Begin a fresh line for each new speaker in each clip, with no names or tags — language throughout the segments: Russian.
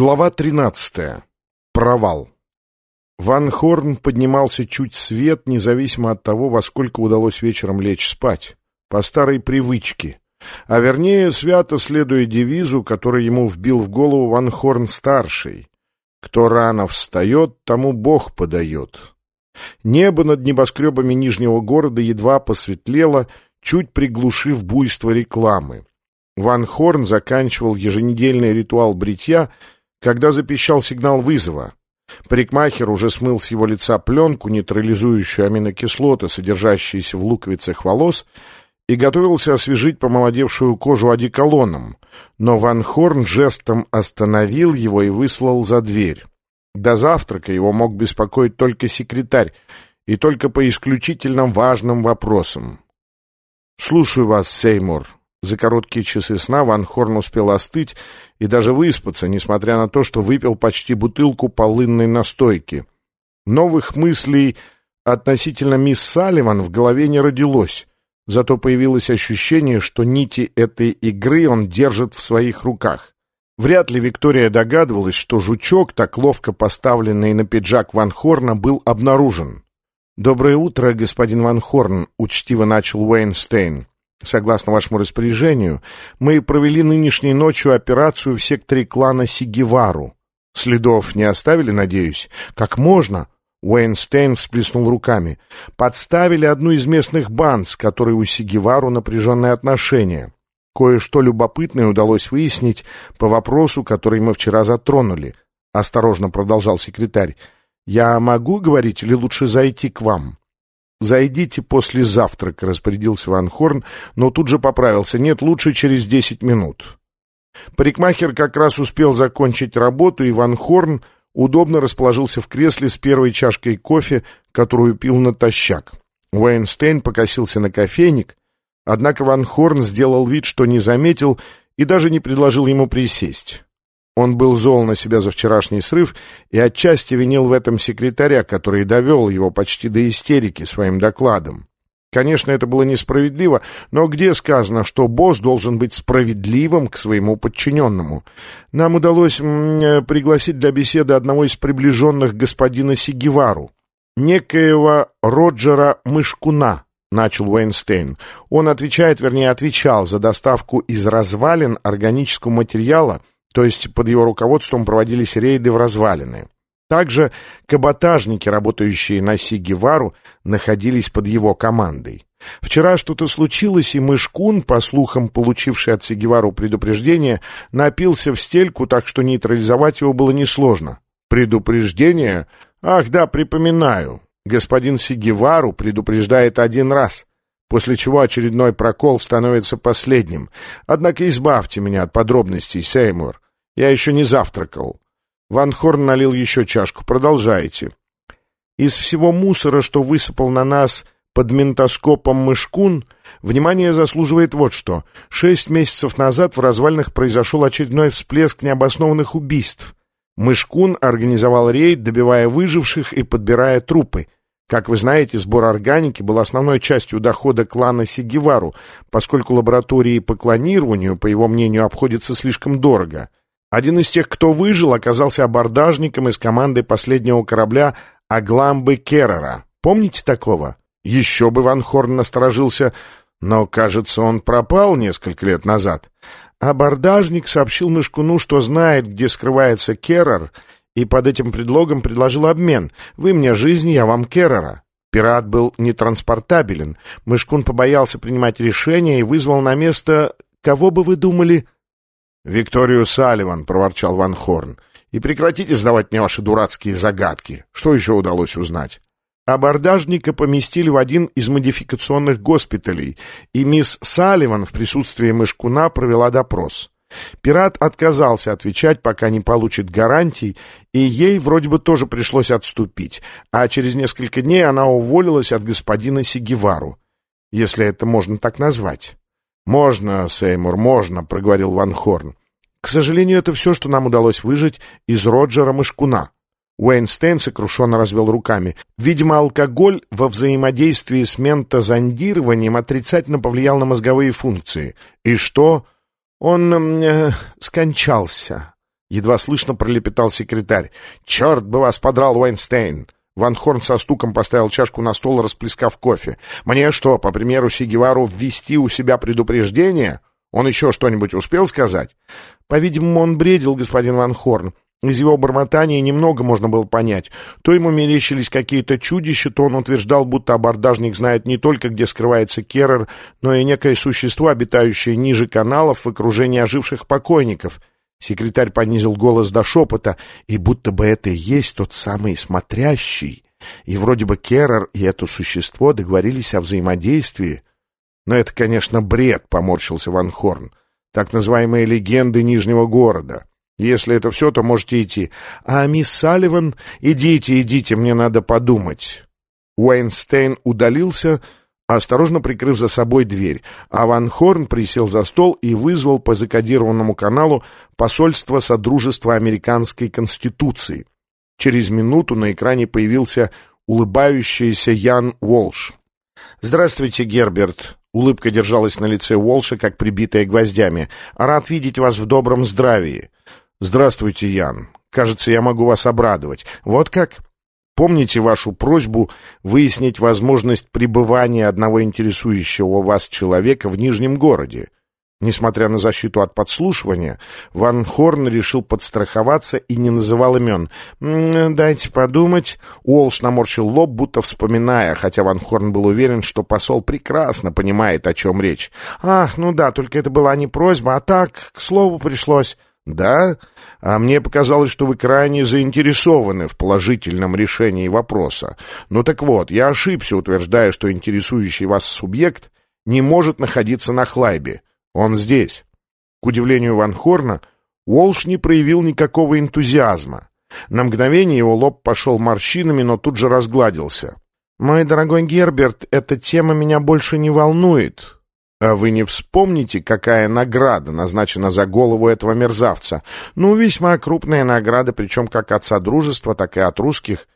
Глава 13. Провал. Ван Хорн поднимался чуть свет, независимо от того, во сколько удалось вечером лечь спать. По старой привычке. А вернее, свято следуя девизу, который ему вбил в голову Ван Хорн-старший. «Кто рано встает, тому Бог подает». Небо над небоскребами Нижнего города едва посветлело, чуть приглушив буйство рекламы. Ван Хорн заканчивал еженедельный ритуал бритья, когда запищал сигнал вызова. Парикмахер уже смыл с его лица пленку, нейтрализующую аминокислоты, содержащиеся в луковицах волос, и готовился освежить помолодевшую кожу одеколоном, но Ван Хорн жестом остановил его и выслал за дверь. До завтрака его мог беспокоить только секретарь, и только по исключительно важным вопросам. «Слушаю вас, Сеймур», за короткие часы сна Ван Хорн успел остыть и даже выспаться, несмотря на то, что выпил почти бутылку полынной настойки. Новых мыслей относительно мисс Салливан в голове не родилось, зато появилось ощущение, что нити этой игры он держит в своих руках. Вряд ли Виктория догадывалась, что жучок, так ловко поставленный на пиджак Ван Хорна, был обнаружен. «Доброе утро, господин Ван Хорн», — учтиво начал Уэйнстейн. Согласно вашему распоряжению, мы провели нынешней ночью операцию в секторе клана Сигевару. Следов не оставили, надеюсь? Как можно? Уэйнстейн всплеснул руками. Подставили одну из местных банд, с которой у Сигевару напряженные отношения. Кое-что любопытное удалось выяснить по вопросу, который мы вчера затронули. Осторожно продолжал секретарь. «Я могу говорить или лучше зайти к вам?» «Зайдите после завтрака», — распорядился Ван Хорн, но тут же поправился. «Нет, лучше через десять минут». Парикмахер как раз успел закончить работу, и Ван Хорн удобно расположился в кресле с первой чашкой кофе, которую пил натощак. Уэйнстейн покосился на кофейник, однако Ван Хорн сделал вид, что не заметил и даже не предложил ему присесть. Он был зол на себя за вчерашний срыв и отчасти винил в этом секретаря, который довел его почти до истерики своим докладом. Конечно, это было несправедливо, но где сказано, что босс должен быть справедливым к своему подчиненному? Нам удалось э, пригласить для беседы одного из приближенных господина Сигевару, некоего Роджера Мышкуна, начал Уэйнстейн. Он отвечает, вернее, отвечал за доставку из развалин органического материала, то есть под его руководством проводились рейды в развалины. Также каботажники, работающие на Сигевару, находились под его командой. Вчера что-то случилось, и Мышкун, по слухам получивший от Сигевару предупреждение, напился в стельку, так что нейтрализовать его было несложно. Предупреждение? Ах, да, припоминаю. Господин Сигевару предупреждает один раз после чего очередной прокол становится последним. Однако избавьте меня от подробностей, Сеймур. Я еще не завтракал. Ван Хорн налил еще чашку. Продолжайте. Из всего мусора, что высыпал на нас под ментоскопом мышкун, внимание заслуживает вот что. Шесть месяцев назад в развалинах произошел очередной всплеск необоснованных убийств. Мышкун организовал рейд, добивая выживших и подбирая трупы — как вы знаете, сбор органики был основной частью дохода клана Сигевару, поскольку лаборатории по клонированию, по его мнению, обходятся слишком дорого. Один из тех, кто выжил, оказался абордажником из команды последнего корабля Агламбы Керрера. Помните такого? Еще бы Ван Хорн насторожился, но, кажется, он пропал несколько лет назад. Абордажник сообщил Мышкуну, что знает, где скрывается Керрер, и под этим предлогом предложил обмен. Вы мне жизнь, я вам Керрера. Пират был нетранспортабелен. Мышкун побоялся принимать решение и вызвал на место... Кого бы вы думали? «Викторию Салливан», — проворчал Ван Хорн. «И прекратите задавать мне ваши дурацкие загадки. Что еще удалось узнать?» Абордажника поместили в один из модификационных госпиталей, и мисс Салливан в присутствии Мышкуна провела допрос. Пират отказался отвечать, пока не получит гарантий, и ей вроде бы тоже пришлось отступить, а через несколько дней она уволилась от господина Сигевару, если это можно так назвать. «Можно, Сеймур, можно», — проговорил Ван Хорн. «К сожалению, это все, что нам удалось выжить из Роджера Мышкуна». Уэйнстейн сокрушенно развел руками. Видимо, алкоголь во взаимодействии с ментозондированием отрицательно повлиял на мозговые функции. И что... Он э, скончался. Едва слышно пролепетал секретарь. «Черт бы вас подрал, Уэйнстейн!» Ван Хорн со стуком поставил чашку на стол, расплескав кофе. «Мне что, по примеру Сигевару, ввести у себя предупреждение? Он еще что-нибудь успел сказать?» «По-видимому, он бредил, господин Ван Хорн. Из его бормотания немного можно было понять. То ему мерещились какие-то чудища, то он утверждал, будто абордажник знает не только, где скрывается Керрер, но и некое существо, обитающее ниже каналов в окружении оживших покойников. Секретарь понизил голос до шепота, и будто бы это и есть тот самый смотрящий. И вроде бы Керрер и это существо договорились о взаимодействии. Но это, конечно, бред, поморщился Ван Хорн. Так называемые легенды Нижнего города. Если это все, то можете идти. А мисс Салливан, идите, идите, мне надо подумать. Уэйнстейн удалился, осторожно прикрыв за собой дверь, а Ван Хорн присел за стол и вызвал по закодированному каналу посольство Содружества Американской Конституции. Через минуту на экране появился улыбающийся Ян Уолш. «Здравствуйте, Герберт!» Улыбка держалась на лице Уолша, как прибитая гвоздями. «Рад видеть вас в добром здравии!» «Здравствуйте, Ян. Кажется, я могу вас обрадовать. Вот как? Помните вашу просьбу выяснить возможность пребывания одного интересующего вас человека в Нижнем городе?» Несмотря на защиту от подслушивания, Ван Хорн решил подстраховаться и не называл имен. «Дайте подумать». Уолш наморщил лоб, будто вспоминая, хотя Ван Хорн был уверен, что посол прекрасно понимает, о чем речь. «Ах, ну да, только это была не просьба, а так, к слову, пришлось». «Да? А мне показалось, что вы крайне заинтересованы в положительном решении вопроса. Ну так вот, я ошибся, утверждая, что интересующий вас субъект не может находиться на Хлайбе. Он здесь». К удивлению Ван Хорна, Уолш не проявил никакого энтузиазма. На мгновение его лоб пошел морщинами, но тут же разгладился. «Мой дорогой Герберт, эта тема меня больше не волнует. А вы не вспомните, какая награда назначена за голову этого мерзавца? Ну, весьма крупная награда, причем как от Содружества, так и от русских.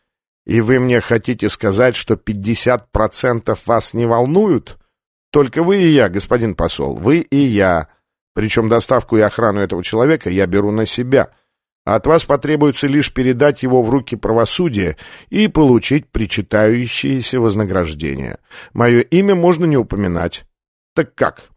И вы мне хотите сказать, что 50% вас не волнуют? Только вы и я, господин посол, вы и я. Причем доставку и охрану этого человека я беру на себя. От вас потребуется лишь передать его в руки правосудия и получить причитающееся вознаграждение. Мое имя можно не упоминать. Так как?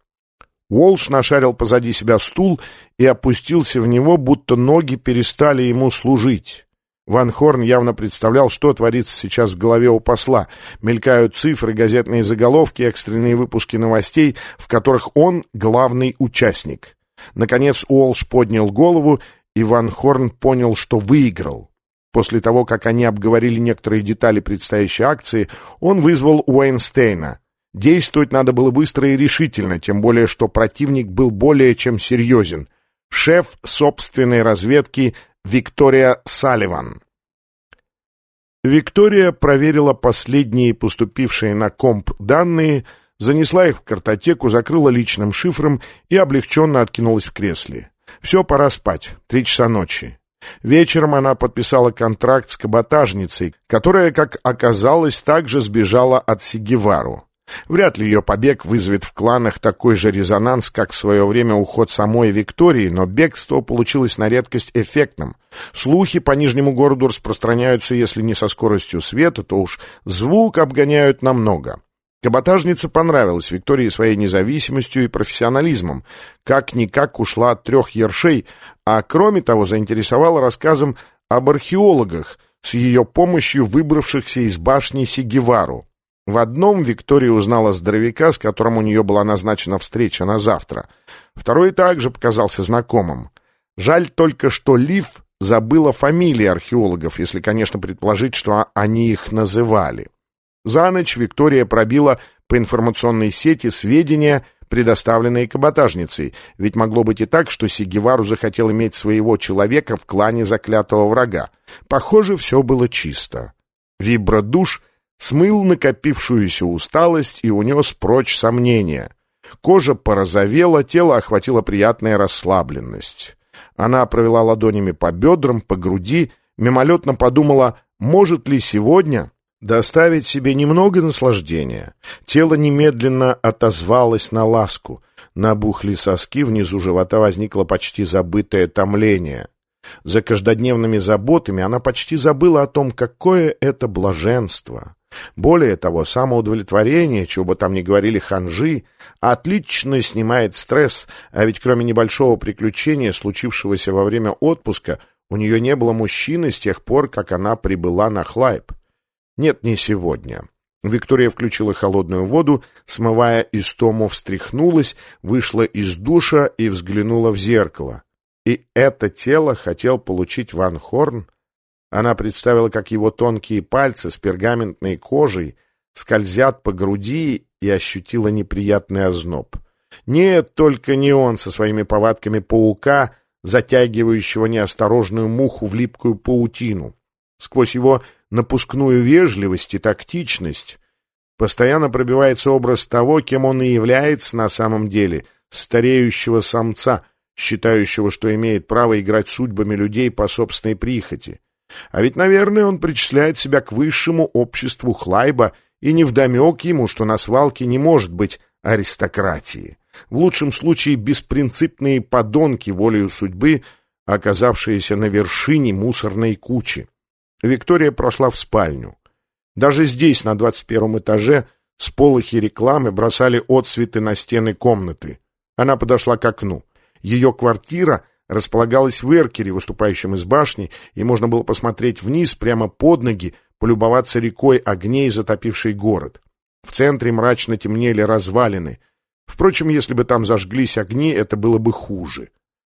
Уолш нашарил позади себя стул и опустился в него, будто ноги перестали ему служить. Ван Хорн явно представлял, что творится сейчас в голове у посла. Мелькают цифры, газетные заголовки, экстренные выпуски новостей, в которых он главный участник. Наконец Уолш поднял голову, и Ван Хорн понял, что выиграл. После того, как они обговорили некоторые детали предстоящей акции, он вызвал Уэйнстейна — Действовать надо было быстро и решительно, тем более, что противник был более чем серьезен. Шеф собственной разведки Виктория Салливан. Виктория проверила последние поступившие на комп данные, занесла их в картотеку, закрыла личным шифром и облегченно откинулась в кресле. Все, пора спать. Три часа ночи. Вечером она подписала контракт с каботажницей, которая, как оказалось, также сбежала от Сигевару. Вряд ли ее побег вызовет в кланах такой же резонанс, как в свое время уход самой Виктории, но бегство получилось на редкость эффектным. Слухи по Нижнему городу распространяются, если не со скоростью света, то уж звук обгоняют намного. Каботажница понравилась Виктории своей независимостью и профессионализмом. Как-никак ушла от трех ершей, а кроме того заинтересовала рассказом об археологах, с ее помощью выбравшихся из башни Сигевару. В одном Виктория узнала здоровяка, с которым у нее была назначена встреча на завтра. Второй также показался знакомым. Жаль только, что Лив забыла фамилии археологов, если, конечно, предположить, что они их называли. За ночь Виктория пробила по информационной сети сведения, предоставленные каботажницей, ведь могло быть и так, что Сигевару захотел иметь своего человека в клане заклятого врага. Похоже, все было чисто. Вибродуш смыл накопившуюся усталость и унес прочь сомнения. Кожа порозовела, тело охватила приятная расслабленность. Она провела ладонями по бедрам, по груди, мимолетно подумала, может ли сегодня доставить себе немного наслаждения. Тело немедленно отозвалось на ласку. Набухли соски, внизу живота возникло почти забытое томление. За каждодневными заботами она почти забыла о том, какое это блаженство. Более того, самоудовлетворение, чего бы там ни говорили ханжи, отлично снимает стресс, а ведь кроме небольшого приключения, случившегося во время отпуска, у нее не было мужчины с тех пор, как она прибыла на Хлайб. Нет, не сегодня. Виктория включила холодную воду, смывая истому, встряхнулась, вышла из душа и взглянула в зеркало. И это тело хотел получить Ван Хорн? Она представила, как его тонкие пальцы с пергаментной кожей скользят по груди и ощутила неприятный озноб. Нет, только не он со своими повадками паука, затягивающего неосторожную муху в липкую паутину. Сквозь его напускную вежливость и тактичность постоянно пробивается образ того, кем он и является на самом деле, стареющего самца, считающего, что имеет право играть судьбами людей по собственной прихоти. А ведь, наверное, он причисляет себя к высшему обществу Хлайба, и невдомек ему, что на свалке не может быть аристократии. В лучшем случае беспринципные подонки волею судьбы, оказавшиеся на вершине мусорной кучи. Виктория прошла в спальню. Даже здесь, на двадцать первом этаже, сполохи рекламы бросали отсветы на стены комнаты. Она подошла к окну. Ее квартира — располагалась в эркере, выступающем из башни, и можно было посмотреть вниз, прямо под ноги, полюбоваться рекой огней, затопившей город. В центре мрачно темнели развалины. Впрочем, если бы там зажглись огни, это было бы хуже.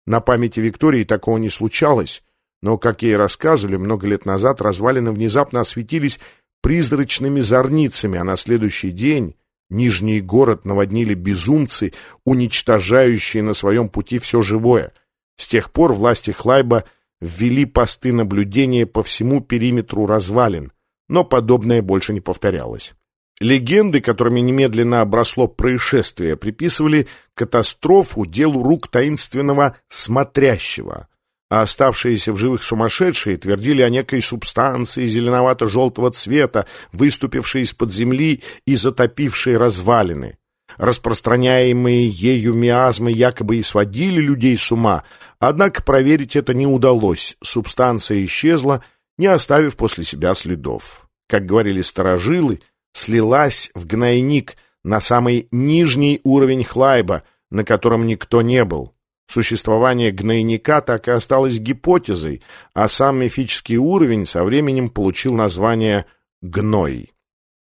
На памяти Виктории такого не случалось, но, как ей рассказывали, много лет назад развалины внезапно осветились призрачными зорницами, а на следующий день Нижний город наводнили безумцы, уничтожающие на своем пути все живое — с тех пор власти Хлайба ввели посты наблюдения по всему периметру развалин, но подобное больше не повторялось. Легенды, которыми немедленно обросло происшествие, приписывали катастрофу делу рук таинственного «смотрящего», а оставшиеся в живых сумасшедшие твердили о некой субстанции зеленовато-желтого цвета, выступившей из-под земли и затопившей развалины. Распространяемые ею миазмы якобы и сводили людей с ума, однако проверить это не удалось, субстанция исчезла, не оставив после себя следов. Как говорили старожилы, слилась в гнойник на самый нижний уровень Хлайба, на котором никто не был. Существование гнойника так и осталось гипотезой, а сам мифический уровень со временем получил название «гной».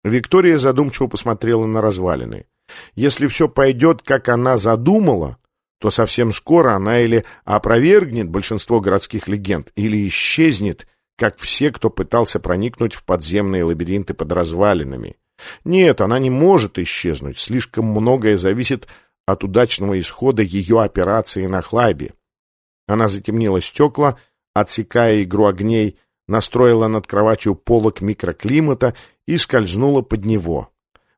Виктория задумчиво посмотрела на развалины. Если все пойдет, как она задумала, то совсем скоро она или опровергнет большинство городских легенд, или исчезнет, как все, кто пытался проникнуть в подземные лабиринты под развалинами. Нет, она не может исчезнуть, слишком многое зависит от удачного исхода ее операции на Хлайбе. Она затемнила стекла, отсекая игру огней, настроила над кроватью полок микроклимата и скользнула под него.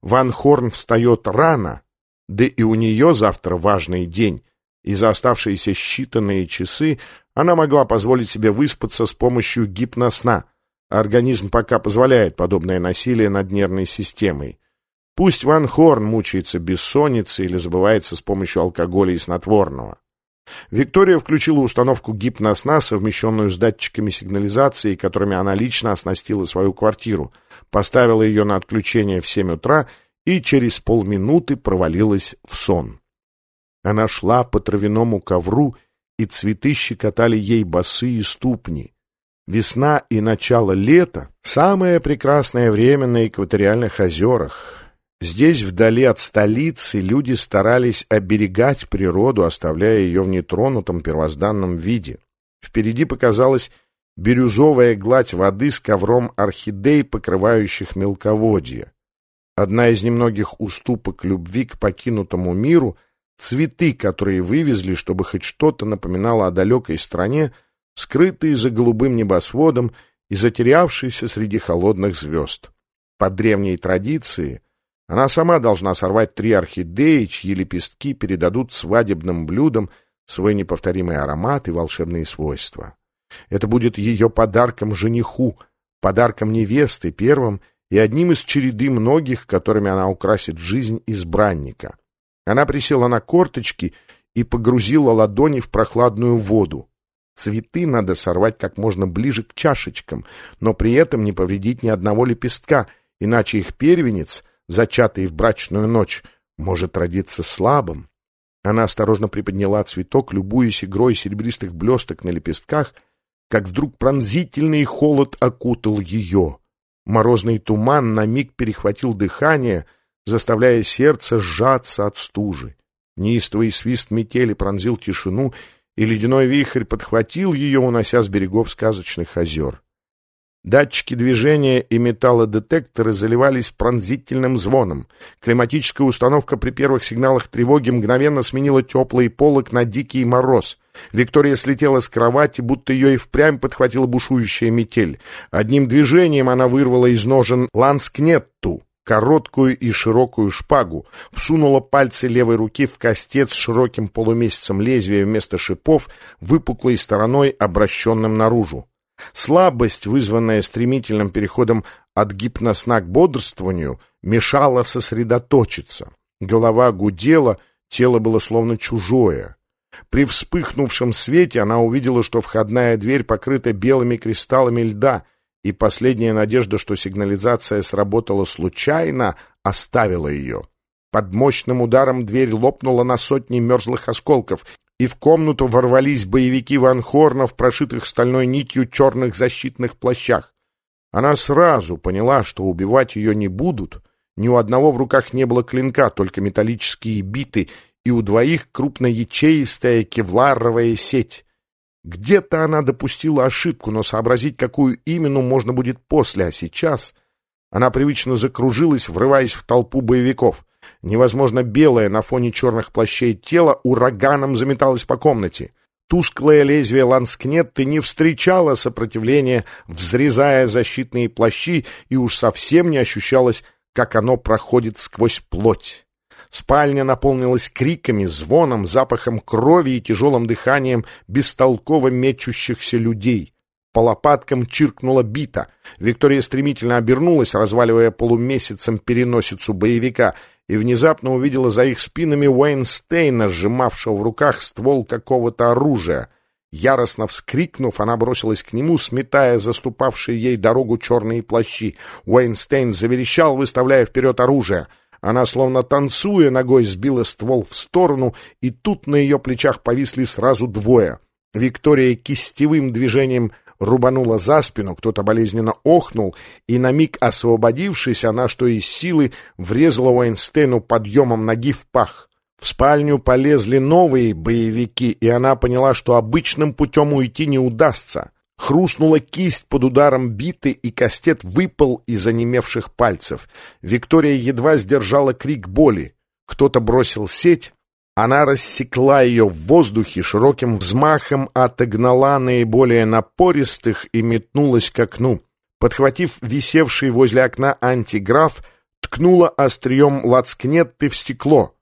Ван Хорн встает рано, да и у нее завтра важный день, и за оставшиеся считанные часы она могла позволить себе выспаться с помощью гипносна. Организм пока позволяет подобное насилие над нервной системой. Пусть Ван Хорн мучается бессонницей или забывается с помощью алкоголя и снотворного. Виктория включила установку гипносна, совмещенную с датчиками сигнализации, которыми она лично оснастила свою квартиру, поставила ее на отключение в 7 утра и через полминуты провалилась в сон. Она шла по травяному ковру, и цветы щекотали ей босые ступни. Весна и начало лета — самое прекрасное время на экваториальных озерах — Здесь, вдали от столицы, люди старались оберегать природу, оставляя ее в нетронутом первозданном виде. Впереди показалась бирюзовая гладь воды с ковром орхидей, покрывающих мелководье. Одна из немногих уступок любви к покинутому миру — цветы, которые вывезли, чтобы хоть что-то напоминало о далекой стране, скрытые за голубым небосводом и затерявшиеся среди холодных звезд. По древней традиции — она сама должна сорвать три орхидеи, чьи лепестки передадут свадебным блюдам свой неповторимый аромат и волшебные свойства. Это будет ее подарком жениху, подарком невесты первым и одним из череды многих, которыми она украсит жизнь избранника. Она присела на корточки и погрузила ладони в прохладную воду. Цветы надо сорвать как можно ближе к чашечкам, но при этом не повредить ни одного лепестка, иначе их первенец, зачатый в брачную ночь, может родиться слабым. Она осторожно приподняла цветок, любуясь игрой серебристых блесток на лепестках, как вдруг пронзительный холод окутал ее. Морозный туман на миг перехватил дыхание, заставляя сердце сжаться от стужи. Неистовый свист метели пронзил тишину, и ледяной вихрь подхватил ее, унося с берегов сказочных озер. Датчики движения и металлодетекторы заливались пронзительным звоном. Климатическая установка при первых сигналах тревоги мгновенно сменила теплый полог на дикий мороз. Виктория слетела с кровати, будто ее и впрямь подхватила бушующая метель. Одним движением она вырвала из ножен ланскнетту, короткую и широкую шпагу, всунула пальцы левой руки в костец с широким полумесяцем лезвия вместо шипов, выпуклой стороной, обращенным наружу. Слабость, вызванная стремительным переходом от гипносна к бодрствованию, мешала сосредоточиться. Голова гудела, тело было словно чужое. При вспыхнувшем свете она увидела, что входная дверь покрыта белыми кристаллами льда — и последняя надежда, что сигнализация сработала случайно, оставила ее. Под мощным ударом дверь лопнула на сотни мерзлых осколков, и в комнату ворвались боевики Ван Хорна в прошитых стальной нитью черных защитных плащах. Она сразу поняла, что убивать ее не будут. Ни у одного в руках не было клинка, только металлические биты, и у двоих крупноячеистая кевларовая сеть. Где-то она допустила ошибку, но сообразить, какую именно, можно будет после, а сейчас... Она привычно закружилась, врываясь в толпу боевиков. Невозможно белое на фоне черных плащей тело ураганом заметалось по комнате. Тусклое лезвие ланскнетты не встречало сопротивления, взрезая защитные плащи, и уж совсем не ощущалось, как оно проходит сквозь плоть. Спальня наполнилась криками, звоном, запахом крови и тяжелым дыханием бестолково мечущихся людей. По лопаткам чиркнула бита. Виктория стремительно обернулась, разваливая полумесяцем переносицу боевика, и внезапно увидела за их спинами Уэйнстейна, сжимавшего в руках ствол какого-то оружия. Яростно вскрикнув, она бросилась к нему, сметая заступавшие ей дорогу черные плащи. Уэйнстейн заверещал, выставляя вперед оружие — она, словно танцуя, ногой сбила ствол в сторону, и тут на ее плечах повисли сразу двое. Виктория кистевым движением рубанула за спину, кто-то болезненно охнул, и на миг освободившись, она, что из силы, врезала Уэйнстейну подъемом ноги в пах. В спальню полезли новые боевики, и она поняла, что обычным путем уйти не удастся. Хрустнула кисть под ударом биты, и кастет выпал из онемевших пальцев. Виктория едва сдержала крик боли. Кто-то бросил сеть. Она рассекла ее в воздухе, широким взмахом отогнала наиболее напористых и метнулась к окну. Подхватив висевший возле окна антиграф, ткнула острием лацкнетты в стекло.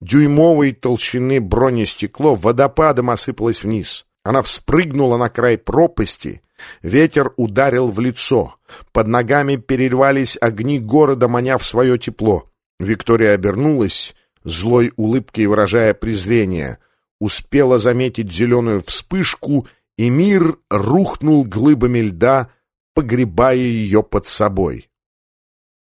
Дюймовой толщины бронестекло водопадом осыпалось вниз. Она вспрыгнула на край пропасти. Ветер ударил в лицо. Под ногами перервались огни города, маня в свое тепло. Виктория обернулась, злой улыбкой выражая презрение. Успела заметить зеленую вспышку, и мир рухнул глыбами льда, погребая ее под собой.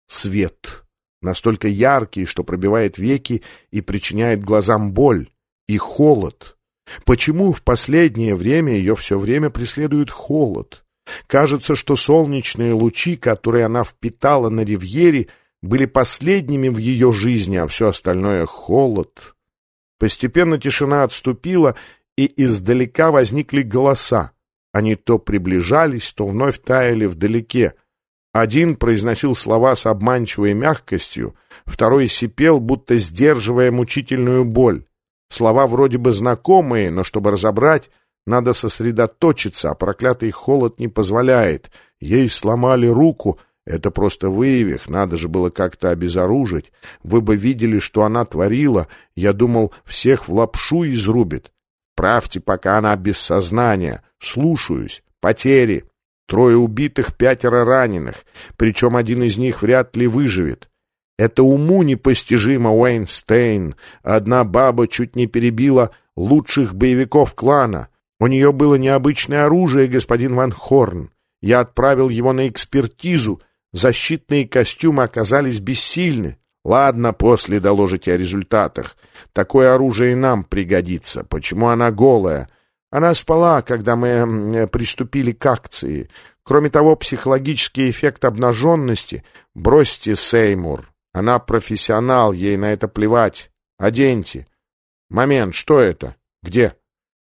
Свет. Настолько яркий, что пробивает веки и причиняет глазам боль. И холод. Почему в последнее время ее все время преследует холод? Кажется, что солнечные лучи, которые она впитала на ривьере, были последними в ее жизни, а все остальное — холод. Постепенно тишина отступила, и издалека возникли голоса. Они то приближались, то вновь таяли вдалеке. Один произносил слова с обманчивой мягкостью, второй сипел, будто сдерживая мучительную боль. Слова вроде бы знакомые, но чтобы разобрать, надо сосредоточиться, а проклятый холод не позволяет. Ей сломали руку, это просто вывих, надо же было как-то обезоружить. Вы бы видели, что она творила. Я думал, всех в лапшу изрубит. Правьте, пока она без сознания. Слушаюсь. Потери. Трое убитых, пятеро раненых. Причем один из них вряд ли выживет. Это уму непостижимо, Уэйнстейн. Одна баба чуть не перебила лучших боевиков клана. У нее было необычное оружие, господин Ван Хорн. Я отправил его на экспертизу. Защитные костюмы оказались бессильны. Ладно, после доложите о результатах. Такое оружие и нам пригодится. Почему она голая? Она спала, когда мы приступили к акции. Кроме того, психологический эффект обнаженности... Бросьте, Сеймур. Она профессионал, ей на это плевать. Оденьте. Момент, что это? Где?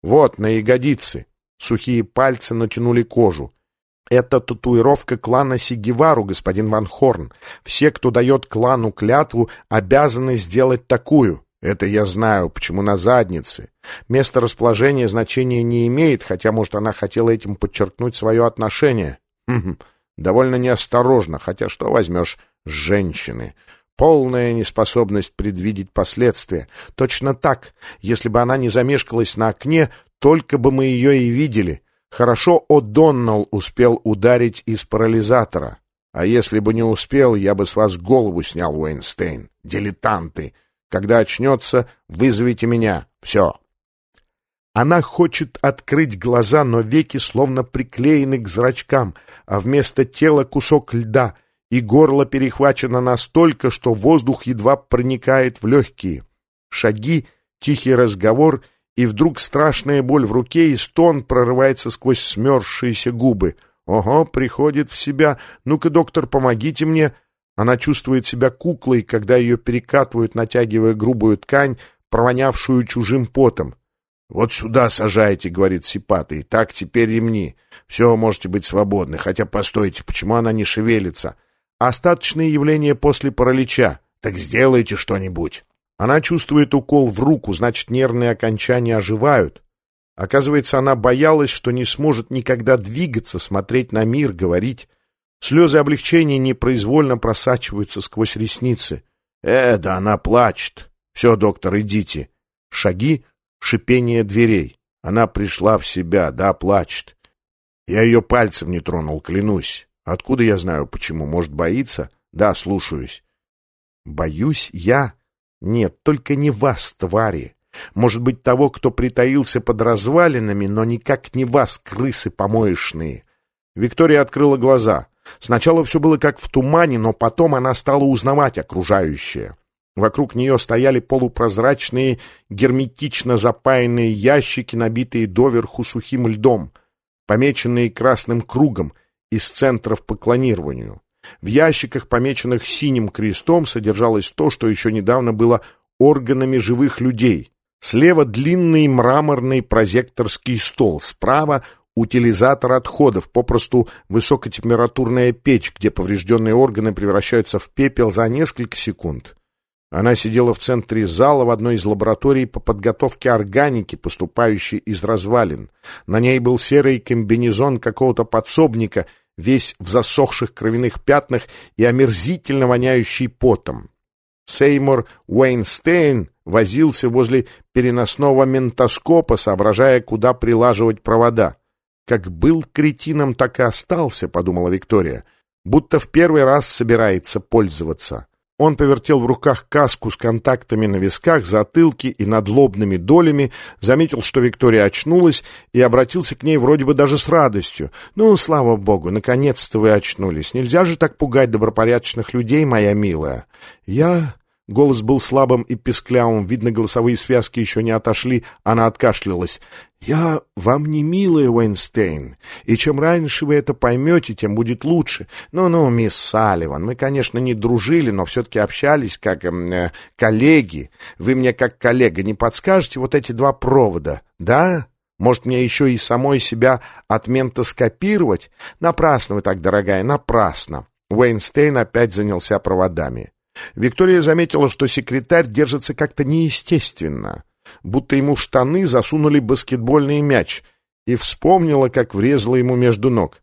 Вот, на ягодице. Сухие пальцы натянули кожу. Это татуировка клана Сигевару, господин Ван Хорн. Все, кто дает клану клятву, обязаны сделать такую. Это я знаю, почему на заднице. Место расположения значения не имеет, хотя, может, она хотела этим подчеркнуть свое отношение. Хм, довольно неосторожно, хотя что возьмешь женщины? Полная неспособность предвидеть последствия. Точно так, если бы она не замешкалась на окне, только бы мы ее и видели. Хорошо О'Доннелл успел ударить из парализатора. А если бы не успел, я бы с вас голову снял, Уэйнстейн. Дилетанты! Когда очнется, вызовите меня. Все. Она хочет открыть глаза, но веки словно приклеены к зрачкам, а вместо тела кусок льда, и горло перехвачено настолько, что воздух едва проникает в легкие. Шаги, тихий разговор, и вдруг страшная боль в руке, и стон прорывается сквозь смерзшиеся губы. «Ого, приходит в себя. Ну-ка, доктор, помогите мне!» Она чувствует себя куклой, когда ее перекатывают, натягивая грубую ткань, провонявшую чужим потом. «Вот сюда сажайте», — говорит Сипатый, — «так теперь ремни. Все, можете быть свободны. Хотя, постойте, почему она не шевелится? Остаточные явления после паралича. Так сделайте что-нибудь». Она чувствует укол в руку, значит, нервные окончания оживают. Оказывается, она боялась, что не сможет никогда двигаться, смотреть на мир, говорить. Слезы облегчения непроизвольно просачиваются сквозь ресницы. «Э, да она плачет. Все, доктор, идите». Шаги, шипение дверей. Она пришла в себя, да, плачет. Я ее пальцем не тронул, клянусь. Откуда я знаю, почему? Может, боится? Да, слушаюсь. Боюсь я? Нет, только не вас, твари. Может быть, того, кто притаился под развалинами, но никак не вас, крысы помоечные. Виктория открыла глаза. Сначала все было как в тумане, но потом она стала узнавать окружающее. Вокруг нее стояли полупрозрачные, герметично запаянные ящики, набитые доверху сухим льдом, помеченные красным кругом из центров по клонированию. В ящиках, помеченных синим крестом, содержалось то, что еще недавно было органами живых людей. Слева длинный мраморный прозекторский стол, справа утилизатор отходов, попросту высокотемпературная печь, где поврежденные органы превращаются в пепел за несколько секунд. Она сидела в центре зала в одной из лабораторий по подготовке органики, поступающей из развалин. На ней был серый комбинезон какого-то подсобника, весь в засохших кровяных пятнах и омерзительно воняющий потом. Сеймур Уэйнстейн возился возле переносного ментоскопа, соображая, куда прилаживать провода. «Как был кретином, так и остался», — подумала Виктория, «будто в первый раз собирается пользоваться». Он повертел в руках каску с контактами на висках, затылке и над лобными долями, заметил, что Виктория очнулась, и обратился к ней вроде бы даже с радостью. «Ну, слава богу, наконец-то вы очнулись. Нельзя же так пугать добропорядочных людей, моя милая». «Я...» Голос был слабым и песклявым, видно, голосовые связки еще не отошли, она откашлялась. «Я вам не милая, Уэйнстейн, и чем раньше вы это поймете, тем будет лучше. Ну-ну, мисс Салливан, мы, конечно, не дружили, но все-таки общались как эм, э, коллеги. Вы мне как коллега не подскажете вот эти два провода, да?» Может, мне еще и самой себя отментоскопировать? Напрасно вы так, дорогая, напрасно. Уэйнстейн опять занялся проводами. Виктория заметила, что секретарь держится как-то неестественно, будто ему в штаны засунули баскетбольный мяч, и вспомнила, как врезала ему между ног.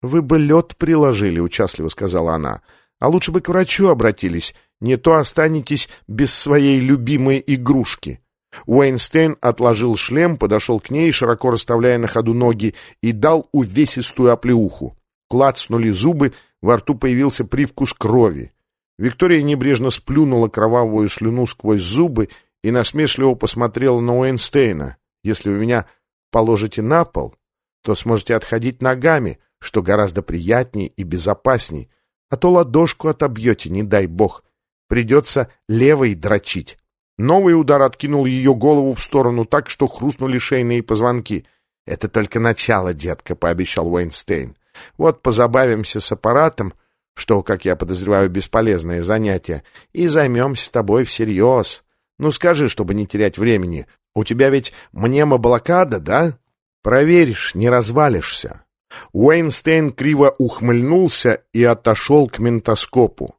«Вы бы лед приложили», — участливо сказала она, — «а лучше бы к врачу обратились, не то останетесь без своей любимой игрушки». Уэйнстейн отложил шлем, подошел к ней, широко расставляя на ходу ноги, и дал увесистую оплеуху. Клацнули зубы, во рту появился привкус крови. Виктория небрежно сплюнула кровавую слюну сквозь зубы и насмешливо посмотрела на Уэйнстейна. «Если у меня положите на пол, то сможете отходить ногами, что гораздо приятнее и безопасней, а то ладошку отобьете, не дай бог. Придется левой дрочить. Новый удар откинул ее голову в сторону так, что хрустнули шейные позвонки. «Это только начало, детка», — пообещал Уэйнстейн. «Вот позабавимся с аппаратом, что, как я подозреваю, бесполезное занятие, и займемся тобой всерьез. Ну скажи, чтобы не терять времени, у тебя ведь мнемоблокада, да? Проверишь, не развалишься». Уэйнстейн криво ухмыльнулся и отошел к ментоскопу.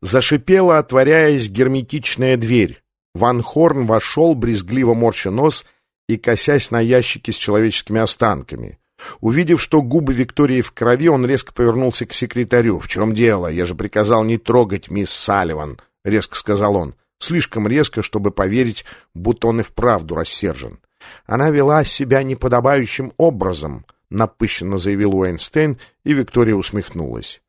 Зашипела, отворяясь, герметичная дверь. Ван Хорн вошел, брезгливо морща нос и косясь на ящики с человеческими останками. Увидев, что губы Виктории в крови, он резко повернулся к секретарю. «В чем дело? Я же приказал не трогать мисс Салливан», — резко сказал он. Слишком резко, чтобы поверить, будто он и вправду рассержен. Она вела себя неподобающим образом, напыщенно заявил Уэйнстейн, и Виктория усмехнулась.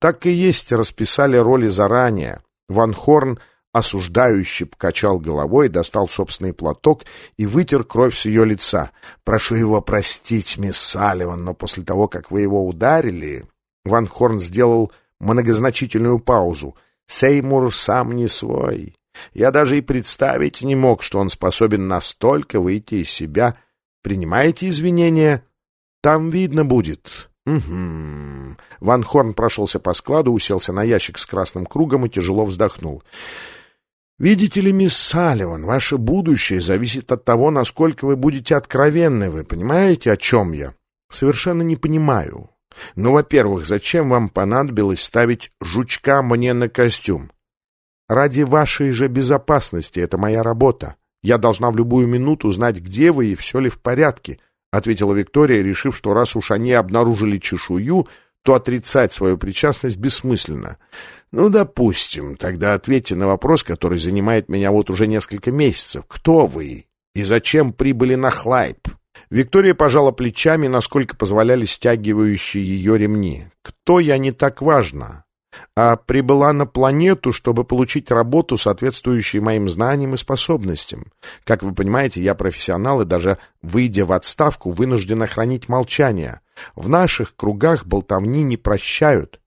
Так и есть, расписали роли заранее. Ван Хорн осуждающе покачал головой, достал собственный платок и вытер кровь с ее лица. «Прошу его простить, мисс Салливан, но после того, как вы его ударили...» Ван Хорн сделал многозначительную паузу. «Сеймур сам не свой. Я даже и представить не мог, что он способен настолько выйти из себя. Принимаете извинения?» Там видно будет. Угу. Ван Хорн прошелся по складу, уселся на ящик с красным кругом и тяжело вздохнул. Видите ли, мисс Салливан, ваше будущее зависит от того, насколько вы будете откровенны. Вы понимаете, о чем я? Совершенно не понимаю. Ну, во-первых, зачем вам понадобилось ставить жучка мне на костюм? Ради вашей же безопасности, это моя работа. Я должна в любую минуту знать, где вы и все ли в порядке. — ответила Виктория, решив, что раз уж они обнаружили чешую, то отрицать свою причастность бессмысленно. «Ну, допустим, тогда ответьте на вопрос, который занимает меня вот уже несколько месяцев. Кто вы и зачем прибыли на Хлайп?» Виктория пожала плечами, насколько позволяли стягивающие ее ремни. «Кто я, не так важно а прибыла на планету, чтобы получить работу, соответствующую моим знаниям и способностям. Как вы понимаете, я профессионал и даже, выйдя в отставку, вынуждена хранить молчание. В наших кругах болтовни не прощают.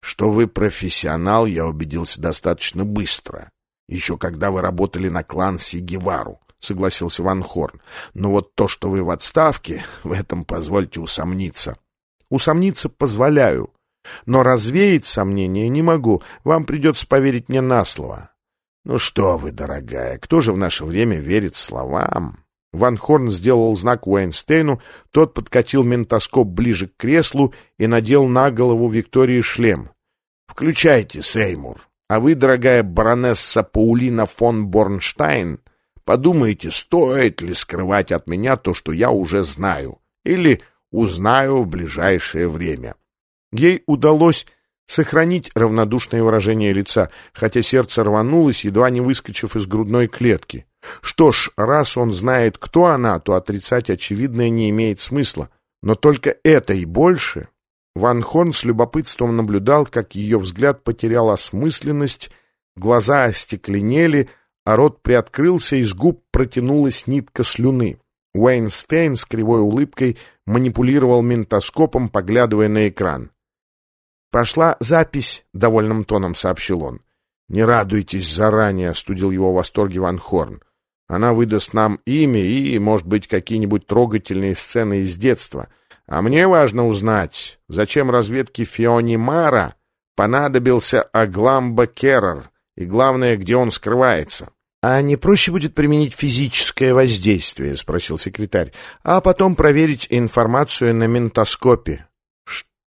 Что вы профессионал, я убедился достаточно быстро. Еще когда вы работали на клан Сигевару, согласился Ван Хорн. Но вот то, что вы в отставке, в этом позвольте усомниться. Усомниться позволяю, но развеять сомнения не могу. Вам придется поверить мне на слово. Ну что вы, дорогая, кто же в наше время верит словам? Ван Хорн сделал знак Уэйнстейну, тот подкатил ментоскоп ближе к креслу и надел на голову Виктории шлем. «Включайте, Сеймур. А вы, дорогая баронесса Паулина фон Борнштайн, подумайте, стоит ли скрывать от меня то, что я уже знаю, или узнаю в ближайшее время. Ей удалось сохранить равнодушное выражение лица, хотя сердце рванулось, едва не выскочив из грудной клетки. Что ж, раз он знает, кто она, то отрицать очевидное не имеет смысла. Но только это и больше... Ван Хон с любопытством наблюдал, как ее взгляд потерял осмысленность, глаза остекленели, а рот приоткрылся, из губ протянулась нитка слюны. Уэйнстейн с кривой улыбкой манипулировал ментоскопом, поглядывая на экран. «Пошла запись», — довольным тоном сообщил он. «Не радуйтесь заранее», — остудил его в восторге Ван Хорн. «Она выдаст нам имя и, может быть, какие-нибудь трогательные сцены из детства. А мне важно узнать, зачем разведке Фиони Мара понадобился Агламба Керрер, и, главное, где он скрывается». «А не проще будет применить физическое воздействие?» — спросил секретарь. «А потом проверить информацию на ментоскопе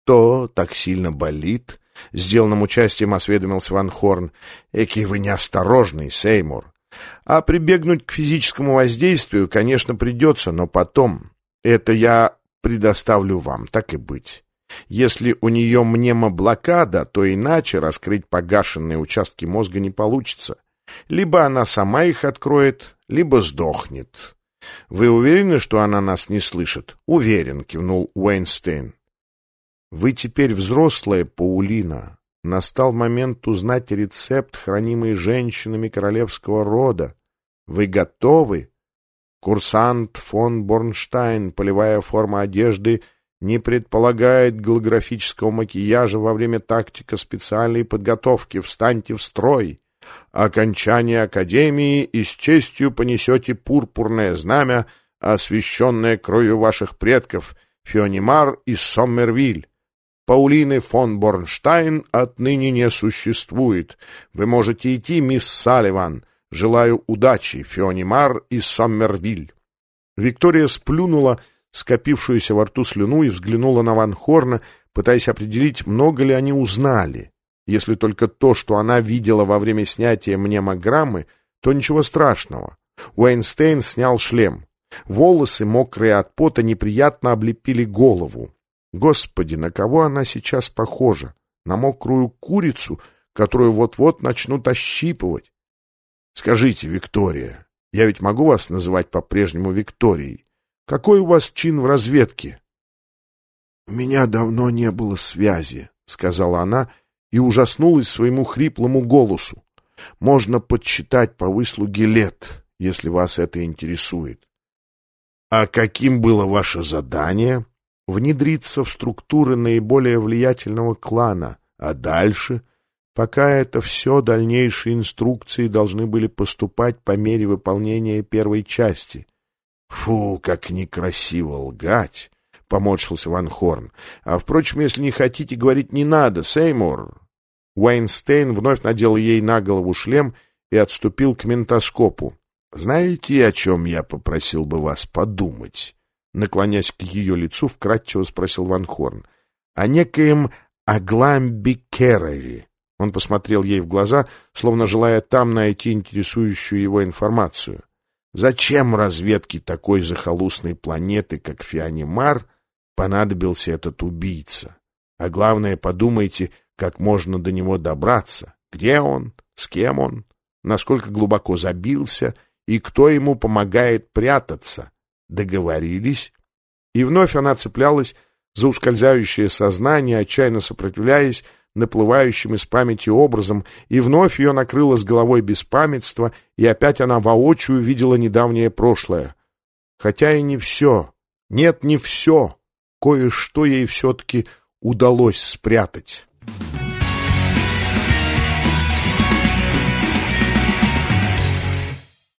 что так сильно болит?» — сделанным участием осведомился Ван Хорн. «Экий вы неосторожный, Сеймур. А прибегнуть к физическому воздействию, конечно, придется, но потом. Это я предоставлю вам, так и быть. Если у нее мнемоблокада, то иначе раскрыть погашенные участки мозга не получится. Либо она сама их откроет, либо сдохнет. Вы уверены, что она нас не слышит? Уверен, кивнул Уэйнстейн. Вы теперь взрослая, Паулина. Настал момент узнать рецепт, хранимый женщинами королевского рода. Вы готовы? Курсант фон Борнштайн, полевая форма одежды, не предполагает голографического макияжа во время тактика специальной подготовки. Встаньте в строй. Окончание академии и с честью понесете пурпурное знамя, освященное кровью ваших предков, Фионимар и Соммервиль. Паулины фон Борнштайн отныне не существует. Вы можете идти, мисс Салливан. Желаю удачи, Фионимар и Соммервиль. Виктория сплюнула скопившуюся во рту слюну и взглянула на Ван Хорна, пытаясь определить, много ли они узнали. Если только то, что она видела во время снятия мнемограммы, то ничего страшного. Уэйнстейн снял шлем. Волосы, мокрые от пота, неприятно облепили голову. Господи, на кого она сейчас похожа? На мокрую курицу, которую вот-вот начнут ощипывать. Скажите, Виктория, я ведь могу вас называть по-прежнему Викторией. Какой у вас чин в разведке? — У меня давно не было связи, — сказала она и ужаснулась своему хриплому голосу. — Можно подсчитать по выслуге лет, если вас это интересует. — А каким было ваше задание? Внедриться в структуры наиболее влиятельного клана, а дальше, пока это все, дальнейшие инструкции должны были поступать по мере выполнения первой части. «Фу, как некрасиво лгать!» — поморщился Ван Хорн. «А, впрочем, если не хотите говорить, не надо, Сеймур!» Уэйнстейн вновь надел ей на голову шлем и отступил к ментоскопу. «Знаете, о чем я попросил бы вас подумать?» Наклонясь к ее лицу, вкратчиво спросил Ван Хорн. — О некоем Агламби Керрере. Он посмотрел ей в глаза, словно желая там найти интересующую его информацию. Зачем разведке такой захолустной планеты, как Фианимар, понадобился этот убийца? А главное, подумайте, как можно до него добраться. Где он? С кем он? Насколько глубоко забился? И кто ему помогает прятаться? Договорились? И вновь она цеплялась за ускользающее сознание, отчаянно сопротивляясь наплывающим из памяти образом, и вновь ее накрыло с головой беспамятство, и опять она воочию видела недавнее прошлое. Хотя и не все. Нет, не все. Кое-что ей все-таки удалось спрятать.